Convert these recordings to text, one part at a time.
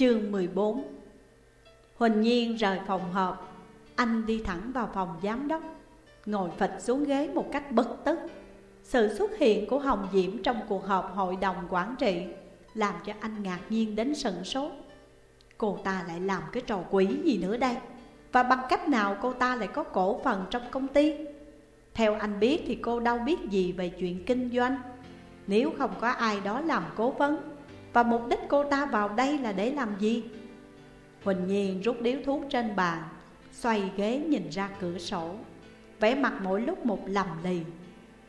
Chương 14 Huỳnh Nhiên rời phòng họp. Anh đi thẳng vào phòng giám đốc. Ngồi phịch xuống ghế một cách bực tức. Sự xuất hiện của Hồng Diễm trong cuộc họp hội đồng quản trị Làm cho anh ngạc nhiên đến sừng sốt. Cô ta lại làm cái trò quỷ gì nữa đây? Và bằng cách nào cô ta lại có cổ phần trong công ty? Theo anh biết thì cô đâu biết gì về chuyện kinh doanh. Nếu không có ai đó làm cố vấn và mục đích cô ta vào đây là để làm gì? Huỳnh Nhiên rút điếu thuốc trên bàn, Xoay ghế nhìn ra cửa sổ. Vẻ mặt mỗi lúc một lầm lì.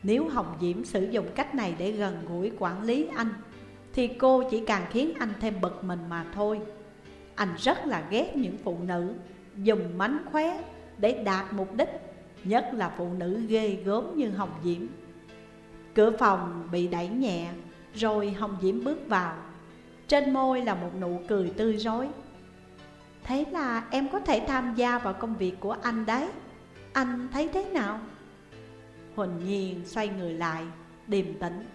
Nếu Hồng Diễm sử dụng cách này để gần gũi quản lý anh, Thì cô chỉ càng khiến anh thêm bực mình mà thôi. Anh rất là ghét những phụ nữ Dùng mánh khóe để đạt mục đích, Nhất là phụ nữ ghê gớm như Hồng Diễm. Cửa phòng bị đẩy nhẹ, Rồi Hồng Diễm bước vào. Trên môi là một nụ cười tươi rói. Thế là em có thể tham gia vào công việc của anh đấy. Anh thấy thế nào? Huỳnh Nhiên xoay người lại, điềm tĩnh.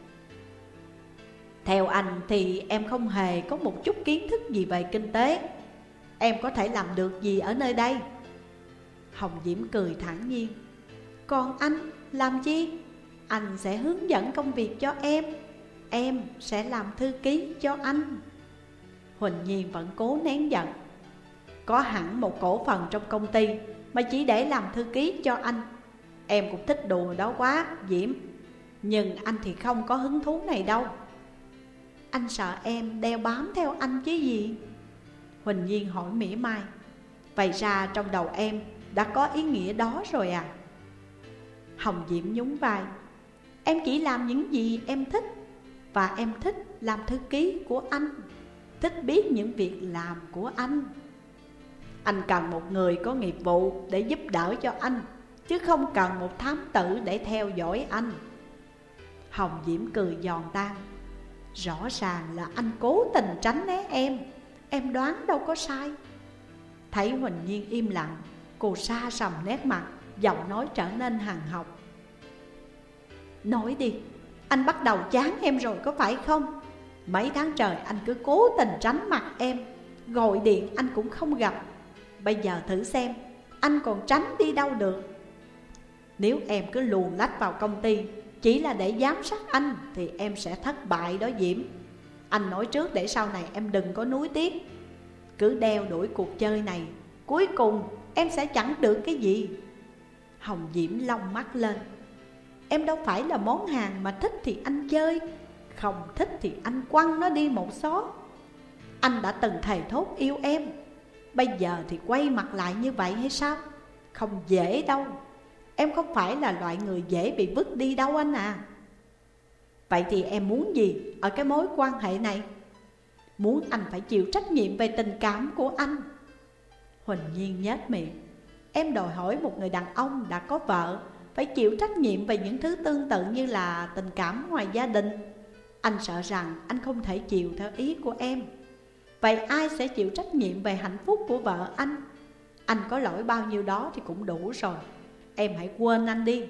Theo anh thì em không hề có một chút kiến thức gì về kinh tế. Em có thể làm được gì ở nơi đây? Hồng Diễm cười thản nhiên. Còn anh làm chi? Anh sẽ hướng dẫn công việc cho em. Em sẽ làm thư ký cho anh. Huỳnh Nhiên vẫn cố nén giận. Có hẳn một cổ phần trong công ty Mà chỉ để làm thư ký cho anh. Em cũng thích đùa đó quá, Diễm. Nhưng anh thì không có hứng thú này đâu. Anh sợ em đeo bám theo anh chứ gì? Huỳnh Nhiên hỏi mỉa mai. Vậy ra trong đầu em đã có ý nghĩa đó rồi à? Hồng Diễm nhún vai. Em chỉ làm những gì em thích Và em thích làm thư ký của anh. Thích biết những việc làm của anh. Anh cần một người có nghiệp vụ để giúp đỡ cho anh, Chứ không cần một thám tử để theo dõi anh. Hồng Diễm cười giòn tan. Rõ ràng là anh cố tình tránh né em. Em đoán đâu có sai. Thấy Huỳnh Nhiên im lặng, Cô xa sầm nét mặt, Giọng nói trở nên hàng học. Nói đi, Anh bắt đầu chán em rồi có phải không? Mấy tháng trời anh cứ cố tình tránh mặt em. Gọi điện anh cũng không gặp. Bây giờ thử xem, Anh còn tránh đi đâu được? Nếu em cứ luồn lách vào công ty, Chỉ là để giám sát anh Thì em sẽ thất bại đó Diễm. Anh nói trước để sau này em đừng có nuối tiếc. Cứ đeo đuổi cuộc chơi này, Cuối cùng em sẽ chẳng được cái gì. Hồng Diễm long mắt lên. Em đâu phải là món hàng mà thích thì anh chơi. Không thích thì anh quăng nó đi một xó Anh đã từng thầy thốt yêu em, Bây giờ thì quay mặt lại như vậy hay sao? Không dễ đâu, Em không phải là loại người dễ bị vứt đi đâu anh à Vậy thì em muốn gì ở cái mối quan hệ này? Muốn anh phải chịu trách nhiệm về tình cảm của anh Huỳnh Nhiên nhếch miệng, Em đòi hỏi một người đàn ông đã có vợ Phải chịu trách nhiệm về những thứ tương tự như là tình cảm ngoài gia đình anh sợ rằng anh không thể chịu theo ý của em. Vậy ai sẽ chịu trách nhiệm về hạnh phúc của vợ anh? Anh có lỗi bao nhiêu đó thì cũng đủ rồi. Em hãy quên anh đi.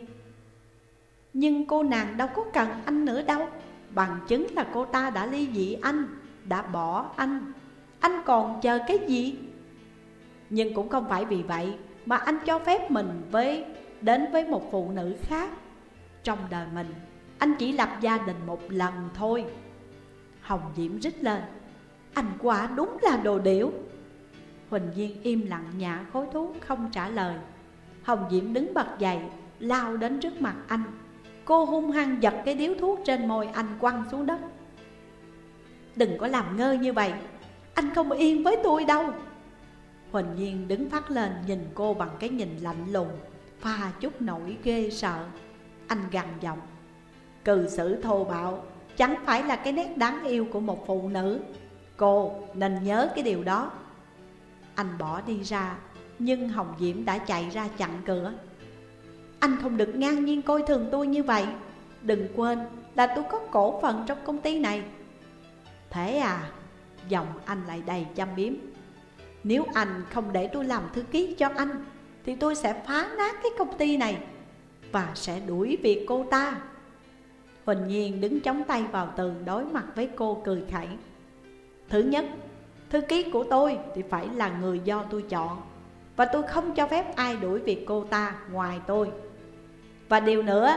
Nhưng cô nàng đâu có cần anh nữa đâu. Bằng chứng là cô ta đã ly dị anh, Đã bỏ anh. Anh còn chờ cái gì? Nhưng cũng không phải vì vậy Mà anh cho phép mình với, đến với một phụ nữ khác Trong đời mình. Anh chỉ lập gia đình một lần thôi. Hồng Diễm rít lên, anh quả đúng là đồ điểu. Huỳnh Duyên im lặng nhả khối thuốc không trả lời. Hồng Diễm đứng bật dậy, Lao đến trước mặt anh. Cô hung hăng giật cái điếu thuốc trên môi anh quăng xuống đất. Đừng có làm ngơ như vậy, Anh không yên với tôi đâu. Huỳnh Nhiên đứng phát lên nhìn cô bằng cái nhìn lạnh lùng, Pha chút nỗi ghê sợ. Anh gằn giọng cư xử thô bạo, Chẳng phải là cái nét đáng yêu của một phụ nữ. Cô nên nhớ cái điều đó. Anh bỏ đi ra, Nhưng Hồng Diễm đã chạy ra chặn cửa. Anh không được ngang nhiên coi thường tôi như vậy. Đừng quên là tôi có cổ phần trong công ty này. Thế à Giọng anh lại đầy chăm biếm. Nếu anh không để tôi làm thư ký cho anh, Thì tôi sẽ phá nát cái công ty này Và sẽ đuổi việc cô ta. Huỳnh Nhiên đứng chống tay vào tường đối mặt với cô cười khẩy. Thứ nhất, Thư ký của tôi thì phải là người do tôi chọn Và tôi không cho phép ai đuổi việc cô ta ngoài tôi. Và điều nữa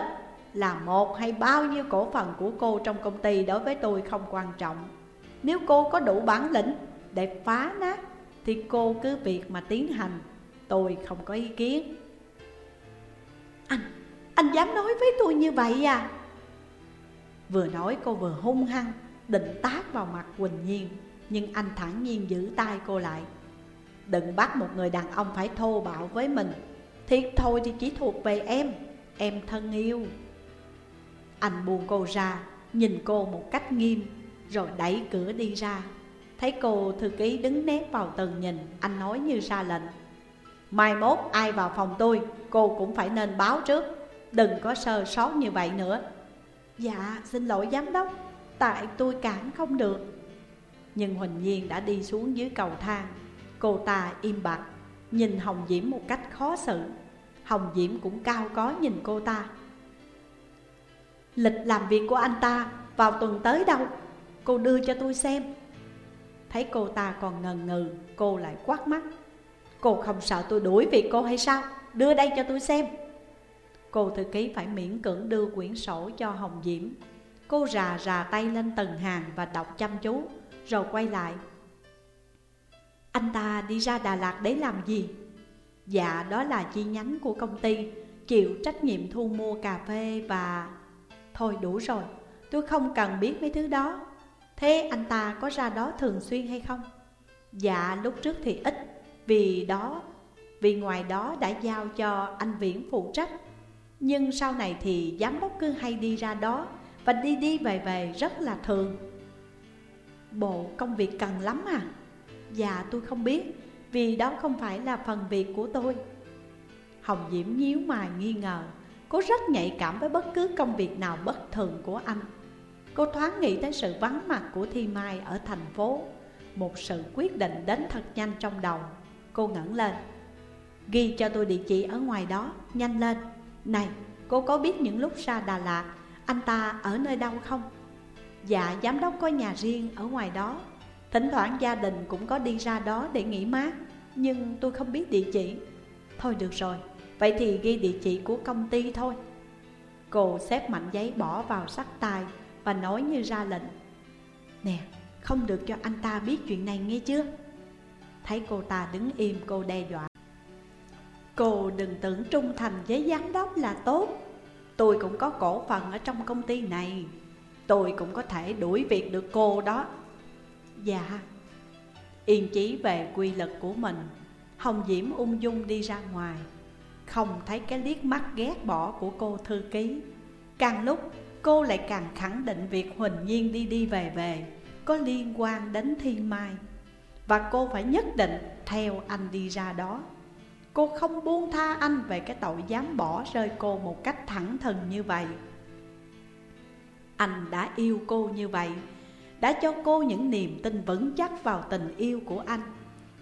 là một hay bao nhiêu cổ phần của cô trong công ty đối với tôi không quan trọng. Nếu cô có đủ bản lĩnh để phá nát Thì cô cứ việc mà tiến hành Tôi không có ý kiến. Anh, anh dám nói với tôi như vậy à? Vừa nói cô vừa hung hăng, Định tát vào mặt Quỳnh Nhiên, Nhưng anh thẳng nhiên giữ tay cô lại. Đừng bắt một người đàn ông phải thô bạo với mình. Thiệt thôi thì chỉ thuộc về em Em thân yêu. Anh buông cô ra, Nhìn cô một cách nghiêm, Rồi đẩy cửa đi ra. Thấy cô thư ký đứng nép vào tường nhìn, Anh nói như ra lệnh. Mai mốt ai vào phòng tôi, Cô cũng phải nên báo trước. Đừng có sơ sót như vậy nữa. Dạ xin lỗi giám đốc. Tại tôi cản không được. Nhưng Huỳnh Nhiên đã đi xuống dưới cầu thang. Cô ta im bặt, Nhìn Hồng Diễm một cách khó xử. Hồng Diễm cũng cao có nhìn cô ta. Lịch làm việc của anh ta vào tuần tới đâu? Cô đưa cho tôi xem. Thấy cô ta còn ngần ngừ, Cô lại quát mắt Cô không sợ tôi đuổi việc cô hay sao? Đưa đây cho tôi xem. Cô thư ký phải miễn cưỡng đưa quyển sổ cho Hồng Diễm. Cô rà rà tay lên từng hàng và đọc chăm chú Rồi quay lại. Anh ta đi ra Đà Lạt để làm gì? Dạ đó là chi nhánh của công ty. Chịu trách nhiệm thu mua cà phê và... Thôi đủ rồi, tôi không cần biết mấy thứ đó. Thế anh ta có ra đó thường xuyên hay không? Dạ lúc trước thì ít. Vì đó, vì ngoài đó đã giao cho anh Viễn phụ trách. Nhưng sau này thì giám đốc cứ hay đi ra đó Và đi đi về về rất là thường. Bộ công việc cần lắm à? Dạ tôi không biết Vì đó không phải là phần việc của tôi. Hồng Diễm nhíu mày nghi ngờ Cô rất nhạy cảm với bất cứ công việc nào bất thường của anh. Cô thoáng nghĩ tới sự vắng mặt của Thi Mai ở thành phố Một sự quyết định đến thật nhanh trong đầu. Cô ngẩng lên Ghi cho tôi địa chỉ ở ngoài đó, nhanh lên. Này, cô có biết những lúc ra Đà Lạt Anh ta ở nơi đâu không? Dạ, giám đốc có nhà riêng ở ngoài đó. Thỉnh thoảng gia đình cũng có đi ra đó để nghỉ mát Nhưng tôi không biết địa chỉ. Thôi được rồi, vậy thì ghi địa chỉ của công ty thôi. Cô xếp mạnh giấy bỏ vào sắc tài và nói như ra lệnh. Nè, không được cho anh ta biết chuyện này nghe chưa? Thấy cô ta đứng im cô đe dọa. Cô đừng tưởng trung thành với giám đốc là tốt. Tôi cũng có cổ phần ở trong công ty này. Tôi cũng có thể đuổi việc được cô đó. Dạ. Yên chí về quy lực của mình. Hồng Diễm ung dung đi ra ngoài. Không thấy cái liếc mắt ghét bỏ của cô thư ký. Càng lúc, cô lại càng khẳng định việc Huỳnh Nhiên đi đi về về có liên quan đến Thiên Mai. Và cô phải nhất định theo anh đi ra đó. Cô không buông tha anh về cái tội dám bỏ rơi cô một cách thẳng thừng như vậy. Anh đã yêu cô như vậy, Đã cho cô những niềm tin vững chắc vào tình yêu của anh.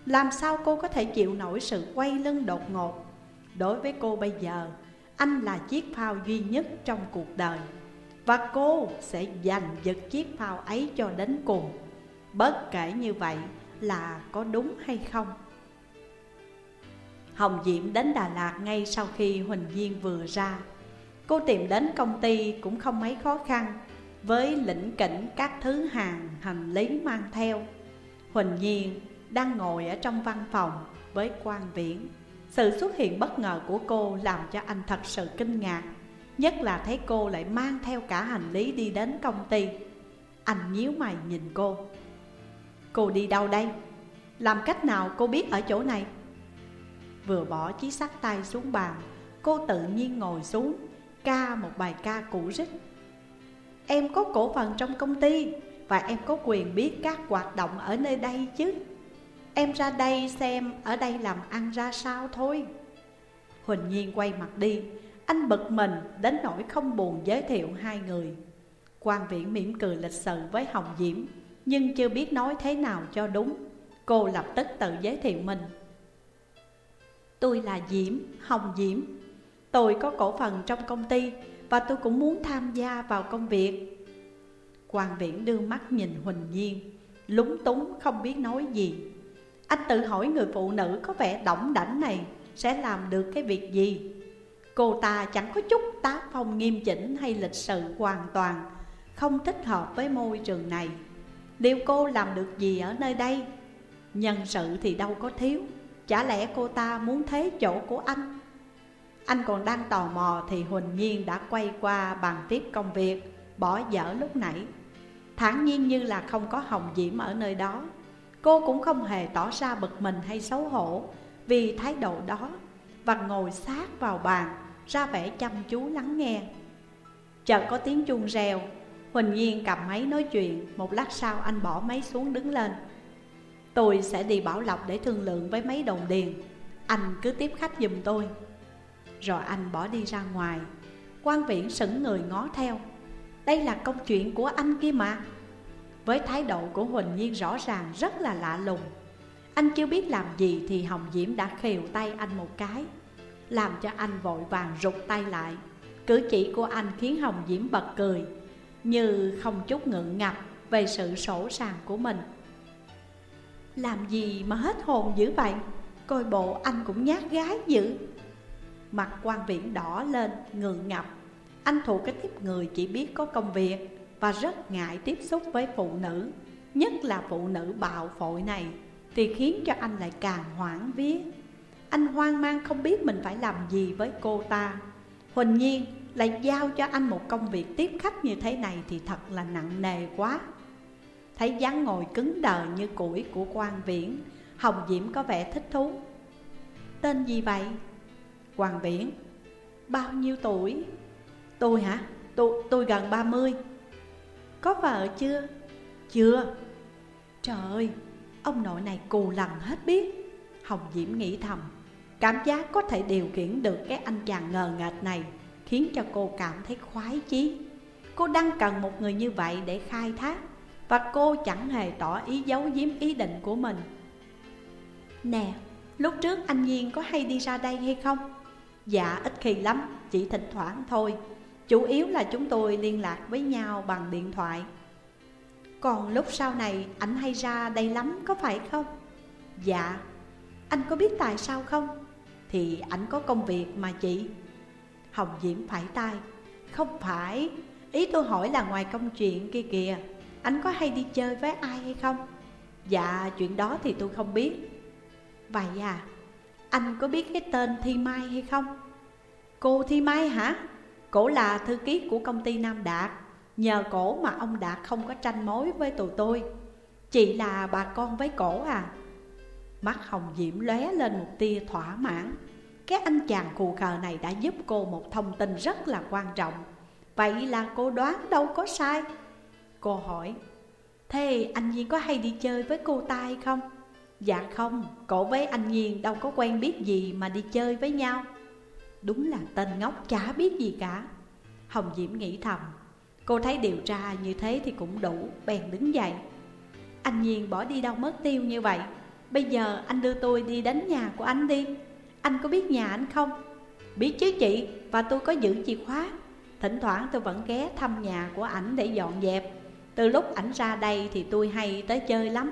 Làm sao cô có thể chịu nổi sự quay lưng đột ngột? Đối với cô bây giờ, Anh là chiếc phao duy nhất trong cuộc đời. Và cô sẽ giành giật chiếc phao ấy cho đến cùng. Bất kể như vậy là có đúng hay không? Hồng Diễm đến Đà Lạt ngay sau khi Huỳnh Duyên vừa ra. Cô tìm đến công ty cũng không mấy khó khăn, Với lĩnh kỉnh các thứ hàng hành lý mang theo. Huỳnh Nhiên đang ngồi ở trong văn phòng với quan viễn. Sự xuất hiện bất ngờ của cô làm cho anh thật sự kinh ngạc, Nhất là thấy cô lại mang theo cả hành lý đi đến công ty. Anh nhíu mày nhìn cô. Cô đi đâu đây? Làm cách nào cô biết ở chỗ này? Vừa bỏ chiếc sắt tay xuống bàn. Cô tự nhiên ngồi xuống, Ca một bài ca cũ rích. Em có cổ phần trong công ty Và em có quyền biết các hoạt động ở nơi đây chứ? Em ra đây xem ở đây làm ăn ra sao thôi. Huỳnh Nhiên quay mặt đi, anh bực mình đến nỗi không buồn giới thiệu hai người. Quan viễn mỉm cười lịch sự với Hồng Diễm, Nhưng chưa biết nói thế nào cho đúng. Cô lập tức tự giới thiệu mình. Tôi là Diễm, Hồng Diễm. Tôi có cổ phần trong công ty Và tôi cũng muốn tham gia vào công việc. Hoàng viễn đưa mắt nhìn Huỳnh Nhiên Lúng túng không biết nói gì. Anh tự hỏi người phụ nữ có vẻ đỏng đảnh này Sẽ làm được cái việc gì? Cô ta chẳng có chút tác phong nghiêm chỉnh hay lịch sự hoàn toàn Không thích hợp với môi trường này. Liệu cô làm được gì ở nơi đây? Nhân sự thì đâu có thiếu. Chả lẽ cô ta muốn thế chỗ của anh? Anh còn đang tò mò thì Huỳnh Nhiên đã quay qua bàn tiếp công việc, Bỏ dở lúc nãy. Thản nhiên như là không có hồng diễm ở nơi đó. Cô cũng không hề tỏ ra bực mình hay xấu hổ Vì thái độ đó Và ngồi sát vào bàn, Ra vẻ chăm chú lắng nghe. Chợt có tiếng chuông reo. Huỳnh Nhiên cầm máy nói chuyện, Một lát sau anh bỏ máy xuống đứng lên. Tôi sẽ đi Bảo Lộc để thương lượng với mấy đồng điền Anh cứ tiếp khách giùm tôi. Rồi anh bỏ đi ra ngoài. Quan viễn sững người ngó theo. Đây là công chuyện của anh kia mà. Với thái độ của Huỳnh Nhiên rõ ràng rất là lạ lùng. Anh chưa biết làm gì thì Hồng Diễm đã khều tay anh một cái, Làm cho anh vội vàng rụt tay lại. Cử chỉ của anh khiến Hồng Diễm bật cười, Như không chút ngượng ngập về sự sổ sàng của mình làm gì mà hết hồn dữ vậy? Coi bộ anh cũng nhát gái dữ. Mặt quan viễn đỏ lên ngượng ngập. Anh thuộc cái tiếp người chỉ biết có công việc Và rất ngại tiếp xúc với phụ nữ, Nhất là phụ nữ bạo phội này, Thì khiến cho anh lại càng hoảng vía. Anh hoang mang không biết mình phải làm gì với cô ta. Huỳnh nhiên lại giao cho anh một công việc tiếp khách như thế này Thì thật là nặng nề quá. Thấy dáng ngồi cứng đờ như củi của quan viễn Hồng Diễm có vẻ thích thú Tên gì vậy? Hoàng Viễn Bao nhiêu tuổi? Tôi hả? Tôi, tôi gần 30 Có vợ chưa? Chưa Trời ơi, ông nội này cù lần hết biết Hồng Diễm nghĩ thầm Cảm giác có thể điều khiển được cái anh chàng ngờ nghệch này Khiến cho cô cảm thấy khoái chí Cô đang cần một người như vậy để khai thác và cô chẳng hề tỏ ý giấu giếm ý định của mình. Nè, lúc trước anh Nhiên có hay đi ra đây hay không? Dạ ít khi lắm, chỉ thỉnh thoảng thôi. Chủ yếu là chúng tôi liên lạc với nhau bằng điện thoại. Còn lúc sau này anh hay ra đây lắm có phải không? Dạ. Anh có biết tại sao không? Thì anh có công việc mà chị. Hồng Diễm phải tay. Không phải. Ý tôi hỏi là ngoài công chuyện kia kìa anh có hay đi chơi với ai hay không? Dạ chuyện đó thì tôi không biết. Vậy à Anh có biết cái tên Thi Mai hay không? Cô Thi Mai hả? Cổ là thư ký của công ty Nam Đạt. Nhờ cổ mà ông Đạt không có tranh mối với tụi tôi. Chị là bà con với cổ à. Mắt Hồng Diễm lóe lên một tia thỏa mãn. Cái anh chàng cù khờ này đã giúp cô một thông tin rất là quan trọng. Vậy là cô đoán đâu có sai. Cô hỏi Thế anh Nhiên có hay đi chơi với cô ta hay không? Dạ không, cổ với anh Nhiên đâu có quen biết gì mà đi chơi với nhau. Đúng là tên ngốc chả biết gì cả. Hồng Diễm nghĩ thầm Cô thấy điều tra như thế thì cũng đủ, bèn đứng dậy. Anh Nhiên bỏ đi đâu mất tiêu như vậy? Bây giờ anh đưa tôi đi đến nhà của anh đi. Anh có biết nhà anh không? Biết chứ chị, và tôi có giữ chìa khóa. Thỉnh thoảng tôi vẫn ghé thăm nhà của ảnh để dọn dẹp từ lúc ảnh ra đây thì tôi hay tới chơi lắm.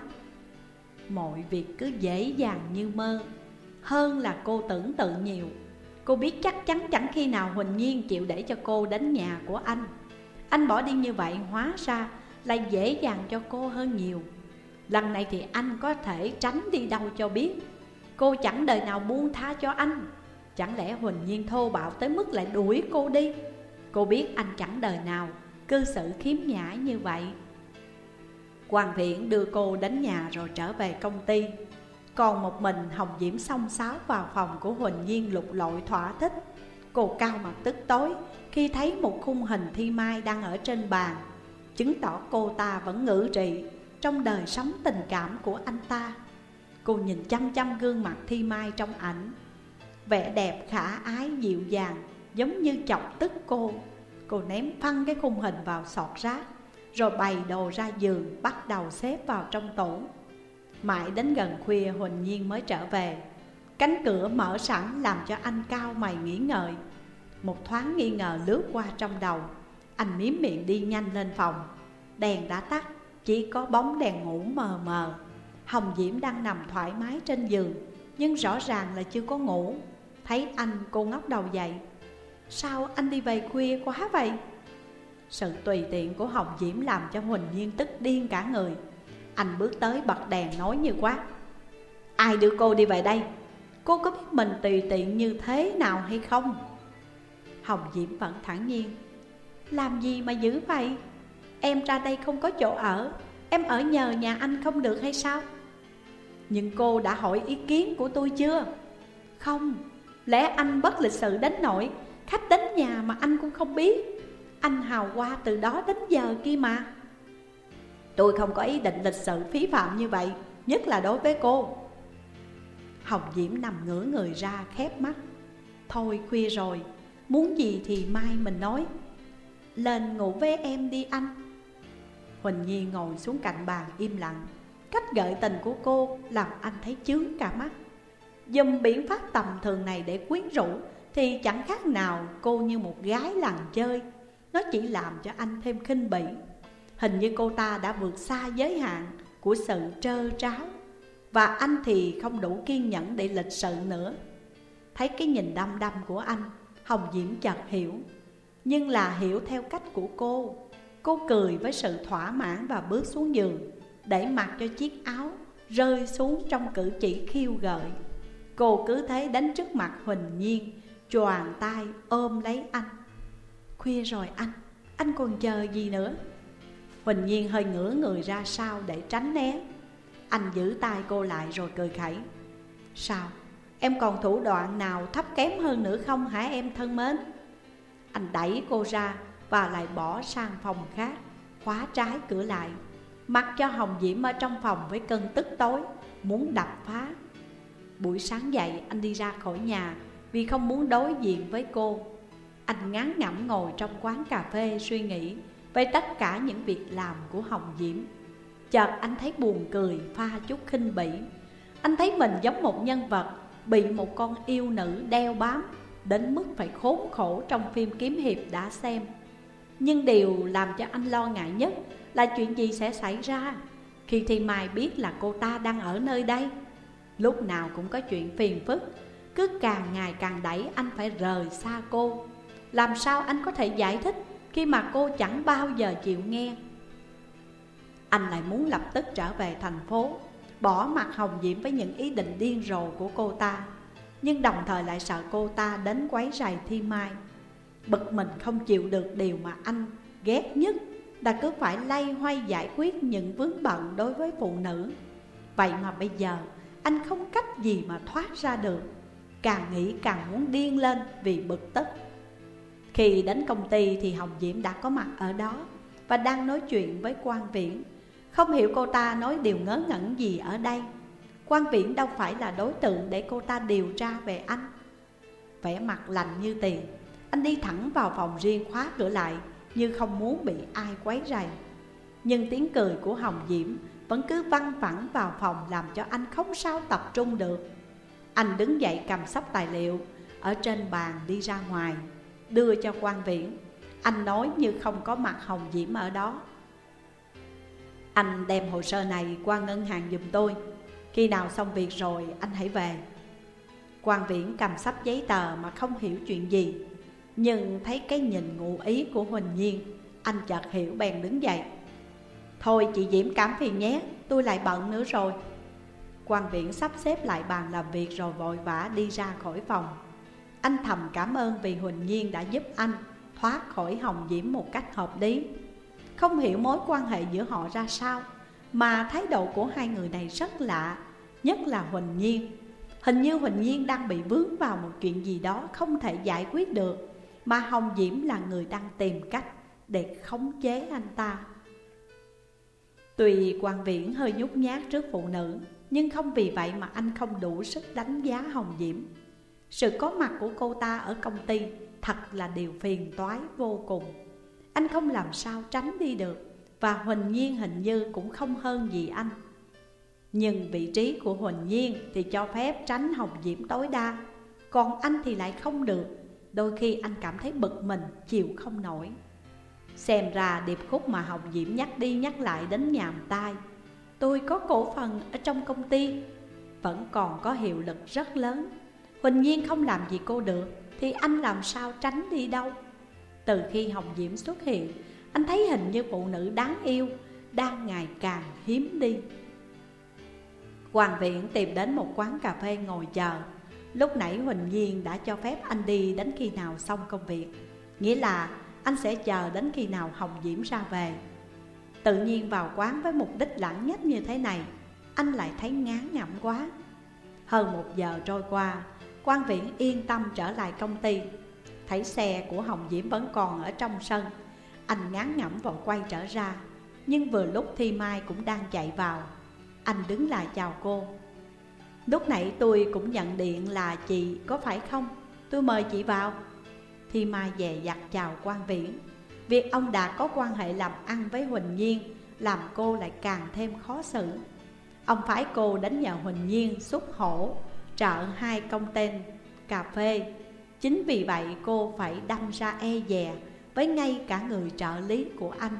Mọi việc cứ dễ dàng như mơ, Hơn là cô tưởng tượng nhiều. Cô biết chắc chắn chẳng khi nào Huỳnh Nhiên chịu để cho cô đến nhà của anh. Anh bỏ đi như vậy hóa ra là dễ dàng cho cô hơn nhiều. Lần này thì anh có thể tránh đi đâu cho biết. Cô chẳng đời nào buông tha cho anh. Chẳng lẽ Huỳnh Nhiên thô bạo tới mức lại đuổi cô đi? Cô biết anh chẳng đời nào cư xử khiếm nhã như vậy. Hoàng Viễn đưa cô đến nhà rồi trở về công ty. Còn một mình Hồng Diễm song xáo vào phòng của Huỳnh Nhiên lục lội thỏa thích. Cô cao mặt tức tối khi thấy một khung hình thi mai đang ở trên bàn. Chứng tỏ cô ta vẫn ngự trị trong đời sống tình cảm của anh ta. Cô nhìn chăm chăm gương mặt thi mai trong ảnh. Vẻ đẹp khả ái dịu dàng giống như chọc tức cô. Cô ném phăng cái khung hình vào sọt rác, Rồi bày đồ ra giường, bắt đầu xếp vào trong tủ. Mãi đến gần khuya, Huỳnh Nhiên mới trở về. Cánh cửa mở sẵn làm cho anh cao mày nghĩ ngợi. Một thoáng nghi ngờ lướt qua trong đầu. Anh miếm miệng đi nhanh lên phòng. Đèn đã tắt, Chỉ có bóng đèn ngủ mờ mờ. Hồng Diễm đang nằm thoải mái trên giường, Nhưng rõ ràng là chưa có ngủ. Thấy anh, cô ngóc đầu dậy. Sao anh đi về khuya quá vậy? Sự tùy tiện của Hồng Diễm làm cho Huỳnh Nhiên tức điên cả người Anh bước tới bật đèn nói như quá Ai đưa cô đi về đây? Cô có biết mình tùy tiện như thế nào hay không? Hồng Diễm vẫn thẳng nhiên Làm gì mà giữ vậy? Em ra đây không có chỗ ở Em ở nhờ nhà anh không được hay sao? Nhưng cô đã hỏi ý kiến của tôi chưa? Không, lẽ anh bất lịch sự đến nỗi Khách đến nhà mà anh cũng không biết. Anh hào qua từ đó đến giờ kia mà. Tôi không có ý định lịch sự phí phạm như vậy, Nhất là đối với cô. Hồng Diễm nằm ngửa người ra khép mắt. Thôi khuya rồi, Muốn gì thì mai mình nói. Lên ngủ với em đi anh. Huỳnh Nhi ngồi xuống cạnh bàn im lặng. Cách gợi tình của cô làm anh thấy chướng cả mắt. Dùng biện pháp tầm thường này để quyến rũ thì chẳng khác nào cô như một gái làng chơi. Nó chỉ làm cho anh thêm khinh bỉ. Hình như cô ta đã vượt xa giới hạn của sự trơ tráo. Và anh thì không đủ kiên nhẫn để lịch sự nữa. Thấy cái nhìn đăm đăm của anh, Hồng Diễm chợt hiểu. Nhưng là hiểu theo cách của cô. Cô cười với sự thỏa mãn và bước xuống giường, Để mặc cho chiếc áo rơi xuống trong cử chỉ khiêu gợi. Cô cứ thế đánh trước mặt Huỳnh Nhiên Choàng tay ôm lấy anh. Khuya rồi anh, anh còn chờ gì nữa? Huỳnh Nhiên hơi ngửa người ra sau để tránh né. Anh giữ tay cô lại rồi cười khẩy. Sao, em còn thủ đoạn nào thấp kém hơn nữa không hả em thân mến? Anh đẩy cô ra và lại bỏ sang phòng khác Khóa trái cửa lại. Mặc cho Hồng Diễm ở trong phòng với cơn tức tối Muốn đập phá. Buổi sáng dậy anh đi ra khỏi nhà vì không muốn đối diện với cô. Anh ngán ngẩm ngồi trong quán cà phê suy nghĩ Về tất cả những việc làm của Hồng Diễm. Chợt anh thấy buồn cười, pha chút khinh bỉ. Anh thấy mình giống một nhân vật, Bị một con yêu nữ đeo bám, Đến mức phải khốn khổ trong phim kiếm hiệp đã xem. Nhưng điều làm cho anh lo ngại nhất Là chuyện gì sẽ xảy ra, Khi Thi Mai biết là cô ta đang ở nơi đây. Lúc nào cũng có chuyện phiền phức cứ càng ngày càng đẩy anh phải rời xa cô. Làm sao anh có thể giải thích Khi mà cô chẳng bao giờ chịu nghe? Anh lại muốn lập tức trở về thành phố, Bỏ mặt Hồng Diễm với những ý định điên rồ của cô ta. Nhưng đồng thời lại sợ cô ta đến quấy rầy Thi Mai. Bực mình không chịu được điều mà anh ghét nhất Là cứ phải lay hoay giải quyết những vướng bận đối với phụ nữ. Vậy mà bây giờ, anh không cách gì mà thoát ra được. Càng nghĩ càng muốn điên lên vì bực tức. Khi đến công ty thì Hồng Diễm đã có mặt ở đó Và đang nói chuyện với quan viễn. Không hiểu cô ta nói điều ngớ ngẩn gì ở đây. Quan viễn đâu phải là đối tượng để cô ta điều tra về anh. Vẻ mặt lạnh như tiền, Anh đi thẳng vào phòng riêng khóa cửa lại Như không muốn bị ai quấy rầy. Nhưng tiếng cười của Hồng Diễm vẫn cứ văng vẳng vào phòng làm cho anh không sao tập trung được. Anh đứng dậy cầm sắp tài liệu ở trên bàn đi ra ngoài Đưa cho quan viễn. Anh nói như không có mặt Hồng Diễm ở đó. Anh đem hồ sơ này qua ngân hàng giùm tôi. Khi nào xong việc rồi anh hãy về. Quan viễn cầm sắp giấy tờ mà không hiểu chuyện gì Nhưng thấy cái nhìn ngụ ý của Huỳnh Nhiên Anh chợt hiểu bèn đứng dậy. Thôi chị Diễm cảm phiền nhé, tôi lại bận nữa rồi quan Viễn sắp xếp lại bàn làm việc rồi vội vã đi ra khỏi phòng. Anh thầm cảm ơn vì Huỳnh Nhiên đã giúp anh thoát khỏi Hồng Diễm một cách hợp lý. Không hiểu mối quan hệ giữa họ ra sao, Mà thái độ của hai người này rất lạ, Nhất là Huỳnh Nhiên. Hình như Huỳnh Nhiên đang bị vướng vào một chuyện gì đó không thể giải quyết được, Mà Hồng Diễm là người đang tìm cách để khống chế anh ta. Tuy quan viễn hơi nhút nhát trước phụ nữ nhưng không vì vậy mà anh không đủ sức đánh giá Hồng Diễm. Sự có mặt của cô ta ở công ty Thật là điều phiền toái vô cùng. Anh không làm sao tránh đi được Và Huỳnh Nhiên hình như cũng không hơn gì anh. Nhưng vị trí của Huỳnh Nhiên thì cho phép tránh Hồng Diễm tối đa Còn anh thì lại không được. Đôi khi anh cảm thấy bực mình, chịu không nổi. Xem ra điệp khúc mà Hồng Diễm nhắc đi nhắc lại đến nhàm tai Tôi có cổ phần ở trong công ty, Vẫn còn có hiệu lực rất lớn. Huỳnh Nhiên không làm gì cô được, Thì anh làm sao tránh đi đâu? Từ khi Hồng Diễm xuất hiện, Anh thấy hình như phụ nữ đáng yêu Đang ngày càng hiếm đi. Hoàng viện tìm đến một quán cà phê ngồi chờ. Lúc nãy Huỳnh Nhiên đã cho phép anh đi đến khi nào xong công việc, Nghĩa là anh sẽ chờ đến khi nào Hồng Diễm ra về. Tự nhiên vào quán với mục đích lãng nhất như thế này, Anh lại thấy ngán ngẩm quá. Hơn một giờ trôi qua, quan viễn yên tâm trở lại công ty. Thấy xe của Hồng Diễm vẫn còn ở trong sân, Anh ngán ngẩm vội quay trở ra. Nhưng vừa lúc Thi Mai cũng đang chạy vào. Anh đứng lại chào cô. Lúc nãy tôi cũng nhận điện là chị có phải không? Tôi mời chị vào. Thi Mai dè dặt chào quan viễn. Việc ông Đạt có quan hệ làm ăn với Huỳnh Nhiên Làm cô lại càng thêm khó xử Ông phái cô đến nhà Huỳnh Nhiên xúc hổ, Trợ hai công tên cà phê Chính vì vậy cô phải đâm ra e dè Với ngay cả người trợ lý của anh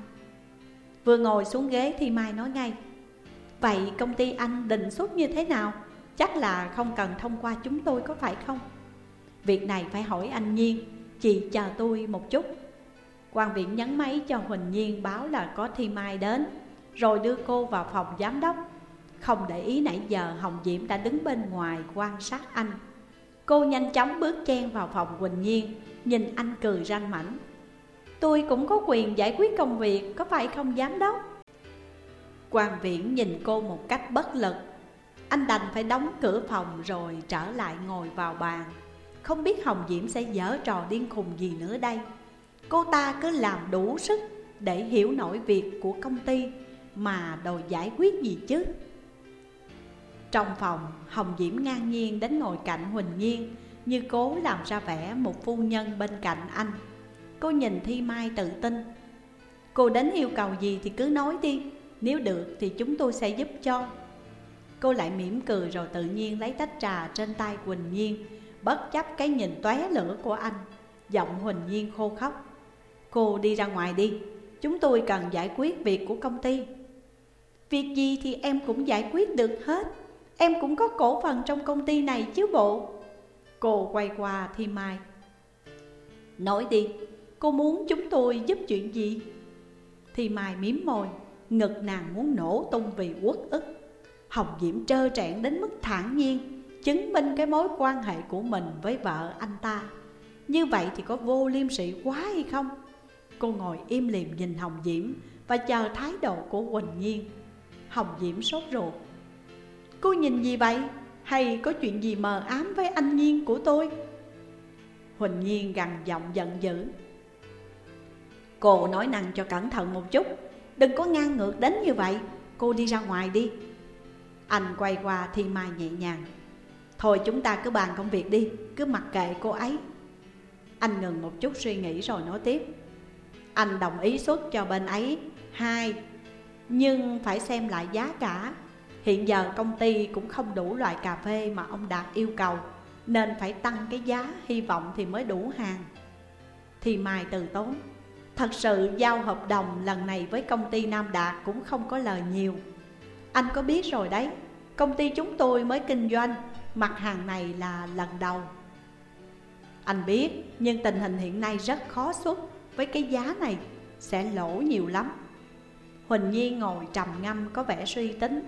Vừa ngồi xuống ghế thì Mai nói ngay, Vậy công ty anh định xuất như thế nào? Chắc là không cần thông qua chúng tôi có phải không? Việc này phải hỏi anh Nhiên, Chị chờ tôi một chút quan viện nhấn máy cho Huỳnh Nhiên báo là có Thi Mai đến. Rồi đưa cô vào phòng giám đốc. Không để ý nãy giờ, Hồng Diễm đã đứng bên ngoài quan sát anh. Cô nhanh chóng bước chen vào phòng Huỳnh Nhiên, Nhìn anh cười ranh mảnh. Tôi cũng có quyền giải quyết công việc, Có phải không giám đốc? Quan Viễn nhìn cô một cách bất lực. Anh đành phải đóng cửa phòng rồi trở lại ngồi vào bàn. Không biết Hồng Diễm sẽ dở trò điên khùng gì nữa đây. Cô ta cứ làm đủ sức để hiểu nổi việc của công ty Mà đòi giải quyết gì chứ? Trong phòng, Hồng Diễm ngang nhiên đến ngồi cạnh Huỳnh Nhiên Như cố làm ra vẻ một phu nhân bên cạnh anh. Cô nhìn Thi Mai tự tin. Cô đến yêu cầu gì thì cứ nói đi Nếu được thì chúng tôi sẽ giúp cho. Cô lại mỉm cười rồi tự nhiên lấy tách trà trên tay Huỳnh Nhiên Bất chấp cái nhìn tóe lửa của anh. Giọng Huỳnh Nhiên khô khóc. Cô đi ra ngoài đi. Chúng tôi cần giải quyết việc của công ty. Việc gì thì em cũng giải quyết được hết. Em cũng có cổ phần trong công ty này chứ bộ. Cô quay qua Thi Mai. Nói đi, cô muốn chúng tôi giúp chuyện gì? Thi Mai miếm môi, ngực nàng muốn nổ tung vì uất ức. Hồng Diễm trơ trẽn đến mức thản nhiên Chứng minh cái mối quan hệ của mình với vợ anh ta. Như vậy thì có vô liêm sĩ quá hay không? Cô ngồi im lìm nhìn Hồng Diễm Và chờ thái độ của Quỳnh Nhiên. Hồng Diễm sốt ruột. Cô nhìn gì vậy? Hay có chuyện gì mờ ám với anh Nhiên của tôi? Huỳnh Nhiên gằn giọng giận dữ. Cô nói năng cho cẩn thận một chút. Đừng có ngang ngược đến như vậy. Cô đi ra ngoài đi. Anh quay qua Thi Mai nhẹ nhàng. Thôi chúng ta cứ bàn công việc đi. Cứ mặc kệ cô ấy. Anh ngừng một chút suy nghĩ rồi nói tiếp anh đồng ý xuất cho bên ấy. Hai, Nhưng phải xem lại giá cả. Hiện giờ công ty cũng không đủ loại cà phê mà ông Đạt yêu cầu, Nên phải tăng cái giá hy vọng thì mới đủ hàng. Thì mài từ tốn, Thật sự giao hợp đồng lần này với công ty Nam Đạt cũng không có lời nhiều. Anh có biết rồi đấy, Công ty chúng tôi mới kinh doanh, Mặt hàng này là lần đầu. Anh biết, nhưng tình hình hiện nay rất khó xuất với cái giá này, sẽ lỗ nhiều lắm. Huỳnh Nhi ngồi trầm ngâm có vẻ suy tính.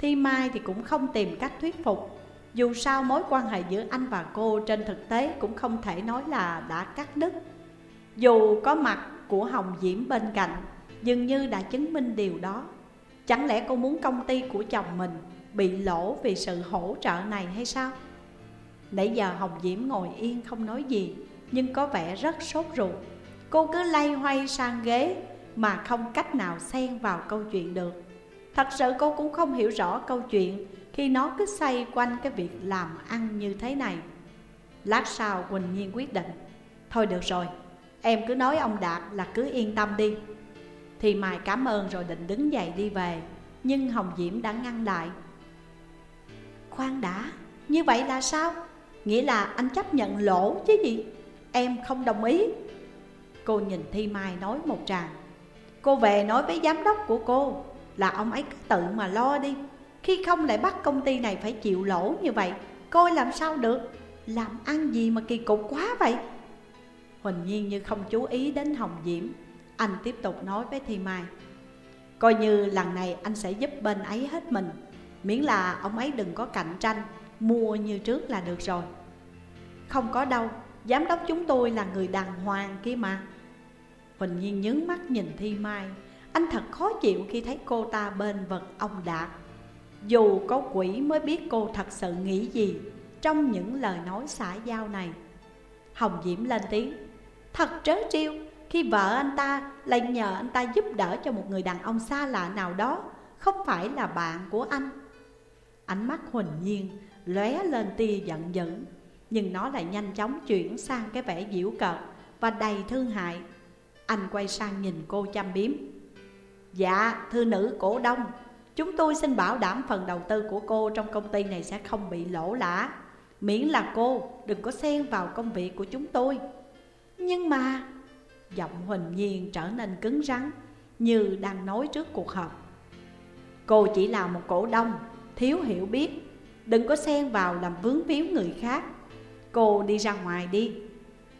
Thi Mai thì cũng không tìm cách thuyết phục. Dù sao mối quan hệ giữa anh và cô trên thực tế cũng không thể nói là đã cắt đứt. Dù có mặt của Hồng Diễm bên cạnh Dường như đã chứng minh điều đó. Chẳng lẽ cô muốn công ty của chồng mình bị lỗ vì sự hỗ trợ này hay sao? Nãy giờ Hồng Diễm ngồi yên không nói gì, Nhưng có vẻ rất sốt ruột. Cô cứ lay hoay sang ghế mà không cách nào xen vào câu chuyện được. Thật sự cô cũng không hiểu rõ câu chuyện khi nó cứ xoay quanh cái việc làm ăn như thế này. Lát sau Quỳnh Nhiên quyết định Thôi được rồi, em cứ nói ông Đạt là cứ yên tâm đi. Thì Mai cảm ơn rồi định đứng dậy đi về Nhưng Hồng Diễm đã ngăn lại. Khoan đã, như vậy là sao? Nghĩa là anh chấp nhận lỗ chứ gì? Em không đồng ý. Cô nhìn Thi Mai nói một tràng. Cô về nói với giám đốc của cô Là ông ấy cứ tự mà lo đi. Khi không lại bắt công ty này phải chịu lỗ như vậy, Coi làm sao được? Làm ăn gì mà kỳ cục quá vậy? Huỳnh Nhiên như không chú ý đến Hồng Diễm. Anh tiếp tục nói với Thi Mai. Coi như lần này anh sẽ giúp bên ấy hết mình. Miễn là ông ấy đừng có cạnh tranh, Mua như trước là được rồi. Không có đâu, Giám đốc chúng tôi là người đàng hoàng kia mà. Huỳnh Nhiên nhướng mắt nhìn Thi Mai. Anh thật khó chịu khi thấy cô ta bên vật ông Đạt Dù có quỷ mới biết cô thật sự nghĩ gì Trong những lời nói xã giao này. Hồng Diễm lên tiếng, Thật trớ trêu, khi vợ anh ta lại nhờ anh ta giúp đỡ cho một người đàn ông xa lạ nào đó, Không phải là bạn của anh. Ánh mắt Huỳnh Nhiên lóe lên tia giận dữ, Nhưng nó lại nhanh chóng chuyển sang cái vẻ diễu cợt và đầy thương hại. Anh quay sang nhìn cô chăm biếm. Dạ thưa nữ cổ đông, Chúng tôi xin bảo đảm phần đầu tư của cô trong công ty này sẽ không bị lỗ lã. Miễn là cô đừng có xen vào công việc của chúng tôi. Nhưng mà, Giọng Huỳnh Nhiên trở nên cứng rắn, Như đang nói trước cuộc họp. Cô chỉ là một cổ đông, Thiếu hiểu biết, Đừng có xen vào làm vướng víu người khác. Cô đi ra ngoài đi.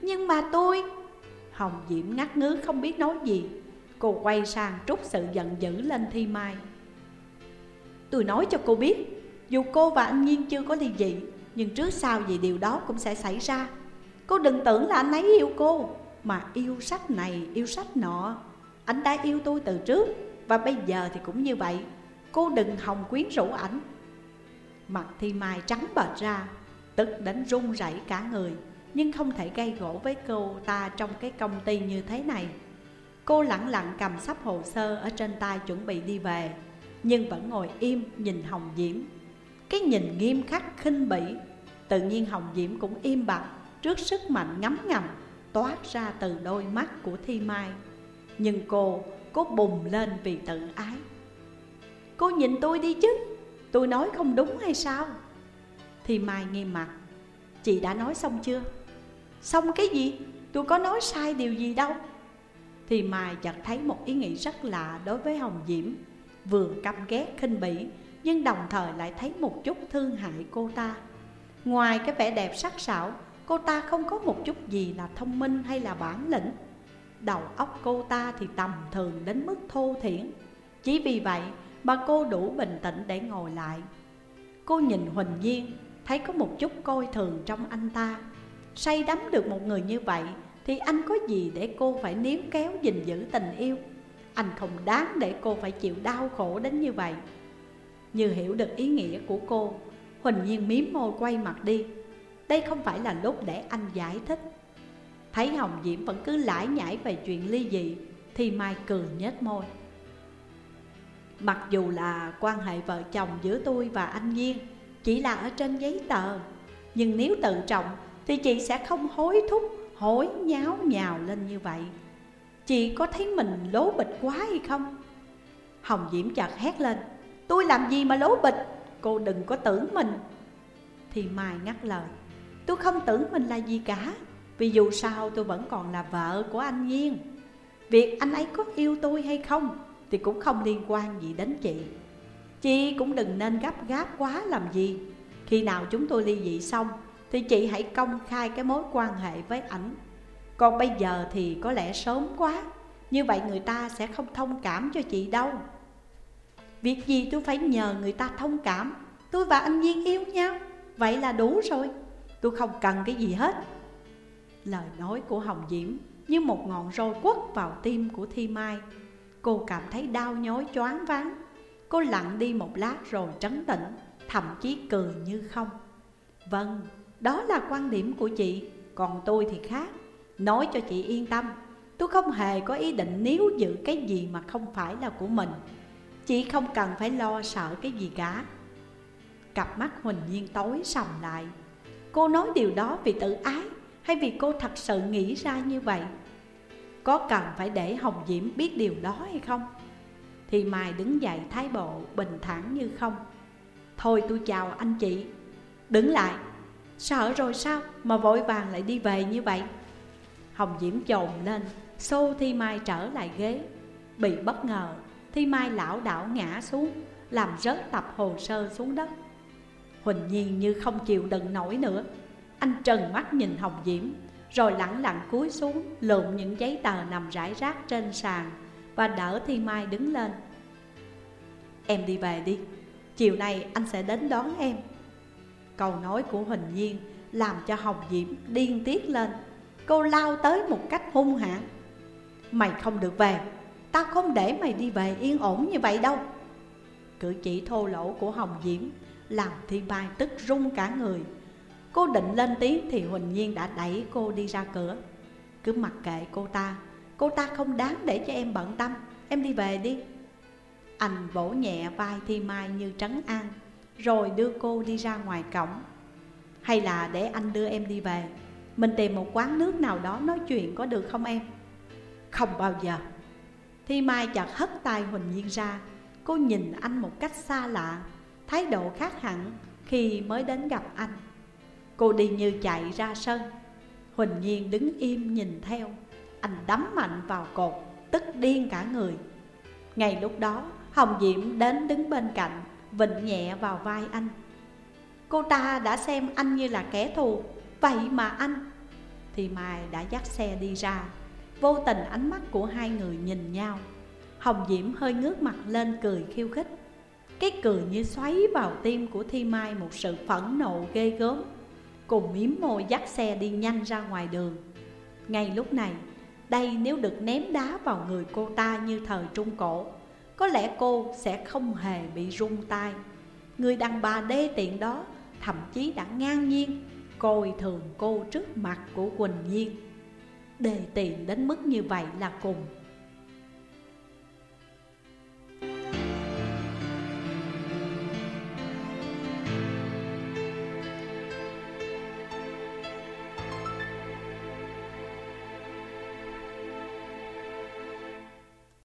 Nhưng mà tôi Hồng Diễm ngắt ngứ không biết nói gì. Cô quay sang trút sự giận dữ lên Thi Mai. Tôi nói cho cô biết, Dù cô và anh Nhiên chưa có ly dị, Nhưng trước sau gì điều đó cũng sẽ xảy ra. Cô đừng tưởng là anh ấy yêu cô, mà yêu sách này, yêu sách nọ. Anh đã yêu tôi từ trước, Và bây giờ thì cũng như vậy. Cô đừng hòng quyến rũ ảnh. Mặt thi mai trắng bệch ra, Tức đến run rẩy cả người. Nhưng không thể gây gỗ với cô ta trong cái công ty như thế này. Cô lặng lặng cầm sắp hồ sơ ở trên tay chuẩn bị đi về, Nhưng vẫn ngồi im nhìn Hồng Diễm. Cái nhìn nghiêm khắc, khinh bỉ, Tự nhiên Hồng Diễm cũng im bặt Trước sức mạnh ngấm ngầm toát ra từ đôi mắt của Thi Mai. Nhưng cô cố bùng lên vì tự ái. Cô nhìn tôi đi chứ, Tôi nói không đúng hay sao? Thi Mai nghiêm mặt. Chị đã nói xong chưa? Xong cái gì? Tôi có nói sai điều gì đâu. Thì Mai chợt thấy một ý nghĩ rất lạ đối với Hồng Diễm. Vừa căm ghét, khinh bỉ, Nhưng đồng thời lại thấy một chút thương hại cô ta. Ngoài cái vẻ đẹp sắc sảo, Cô ta không có một chút gì là thông minh hay là bản lĩnh. Đầu óc cô ta thì tầm thường đến mức thô thiển. Chỉ vì vậy mà cô đủ bình tĩnh để ngồi lại. Cô nhìn Huỳnh Nhiên, Thấy có một chút coi thường trong anh ta. Say đắm được một người như vậy, Thì anh có gì để cô phải níu kéo gìn giữ tình yêu? Anh không đáng để cô phải chịu đau khổ đến như vậy. Như hiểu được ý nghĩa của cô, Huỳnh Nhiên miếm môi quay mặt đi. Đây không phải là lúc để anh giải thích. Thấy Hồng Diễm vẫn cứ lải nhải về chuyện ly dị, Thì Mai cười nhếch môi. Mặc dù là quan hệ vợ chồng giữa tôi và anh Nhiên Chỉ là ở trên giấy tờ, Nhưng nếu tự trọng thì chị sẽ không hối thúc, Hối nháo nhào lên như vậy. Chị có thấy mình lố bịch quá hay không? Hồng Diễm chợt hét lên. Tôi làm gì mà lố bịch? Cô đừng có tưởng mình. Thì Mai ngắt lời. Tôi không tưởng mình là gì cả. Vì dù sao tôi vẫn còn là vợ của anh Nhiên. Việc anh ấy có yêu tôi hay không Thì cũng không liên quan gì đến chị. Chị cũng đừng nên gấp gáp quá làm gì. Khi nào chúng tôi ly dị xong thì chị hãy công khai cái mối quan hệ với ảnh. Còn bây giờ thì có lẽ sớm quá. Như vậy người ta sẽ không thông cảm cho chị đâu. Việc gì tôi phải nhờ người ta thông cảm? Tôi và anh viên yêu nhau. Vậy là đủ rồi. Tôi không cần cái gì hết. Lời nói của Hồng Diễm như một ngọn roi quất vào tim của Thi Mai. Cô cảm thấy đau nhói choáng váng. Cô lặng đi một lát rồi trấn tĩnh Thậm chí cười như không. Vâng, đó là quan điểm của chị, Còn tôi thì khác. Nói cho chị yên tâm, Tôi không hề có ý định níu giữ cái gì mà không phải là của mình. Chị không cần phải lo sợ cái gì cả. Cặp mắt Huỳnh Nhiên tối sầm lại. Cô nói điều đó vì tự ái Hay vì cô thật sự nghĩ ra như vậy? Có cần phải để Hồng Diễm biết điều đó hay không? Thì Mai đứng dậy thái bộ bình thản như không. Thôi tôi chào anh chị. Đứng lại. Sợ rồi sao mà vội vàng lại đi về như vậy? Hồng Diễm chồn lên, Xô Thi Mai trở lại ghế. Bị bất ngờ, Thi Mai lão đảo ngã xuống, Làm rớt tập hồ sơ xuống đất. Huỳnh Nhiên như không chịu đựng nổi nữa. Anh trần mắt nhìn Hồng Diễm, Rồi lặng lặng cúi xuống, Lượm những giấy tờ nằm rải rác trên sàn Và đỡ Thi Mai đứng lên. Em đi về đi, Chiều nay anh sẽ đến đón em. Câu nói của Huỳnh Nhiên Làm cho Hồng Diễm điên tiết lên. Cô lao tới một cách hung hãn. Mày không được về, Tao không để mày đi về yên ổn như vậy đâu. Cử chỉ thô lỗ của Hồng Diễm Làm Thi Mai tức run cả người. Cô định lên tiếng thì Huỳnh Nhiên đã đẩy cô đi ra cửa. Cứ mặc kệ cô ta Cô ta không đáng để cho em bận tâm, Em đi về đi. Anh vỗ nhẹ vai Thi Mai như trấn an. Rồi đưa cô đi ra ngoài cổng. Hay là để anh đưa em đi về. Mình tìm một quán nước nào đó nói chuyện có được không em? Không bao giờ. Thi Mai chợt hất tay Huỳnh Nhiên ra. Cô nhìn anh một cách xa lạ, Thái độ khác hẳn khi mới đến gặp anh. Cô đi như chạy ra sân. Huỳnh Nhiên đứng im nhìn theo. Anh đấm mạnh vào cột, Tức điên cả người. Ngay lúc đó, Hồng Diễm đến đứng bên cạnh. Vịnh nhẹ vào vai anh. Cô ta đã xem anh như là kẻ thù. Vậy mà anh? Thì Mai đã dắt xe đi ra. Vô tình ánh mắt của hai người nhìn nhau. Hồng Diễm hơi ngước mặt lên cười khiêu khích. Cái cười như xoáy vào tim của Thi Mai một sự phẫn nộ ghê gớm. Cùng miếm môi dắt xe đi nhanh ra ngoài đường. Ngay lúc này, Đây nếu được ném đá vào người cô ta như thời Trung Cổ có lẽ cô sẽ không hề bị rung tay. Người đàn bà đê tiện đó Thậm chí đã ngang nhiên Coi thường cô trước mặt của Quỳnh Nhiên Đề tiền đến mức như vậy là cùng.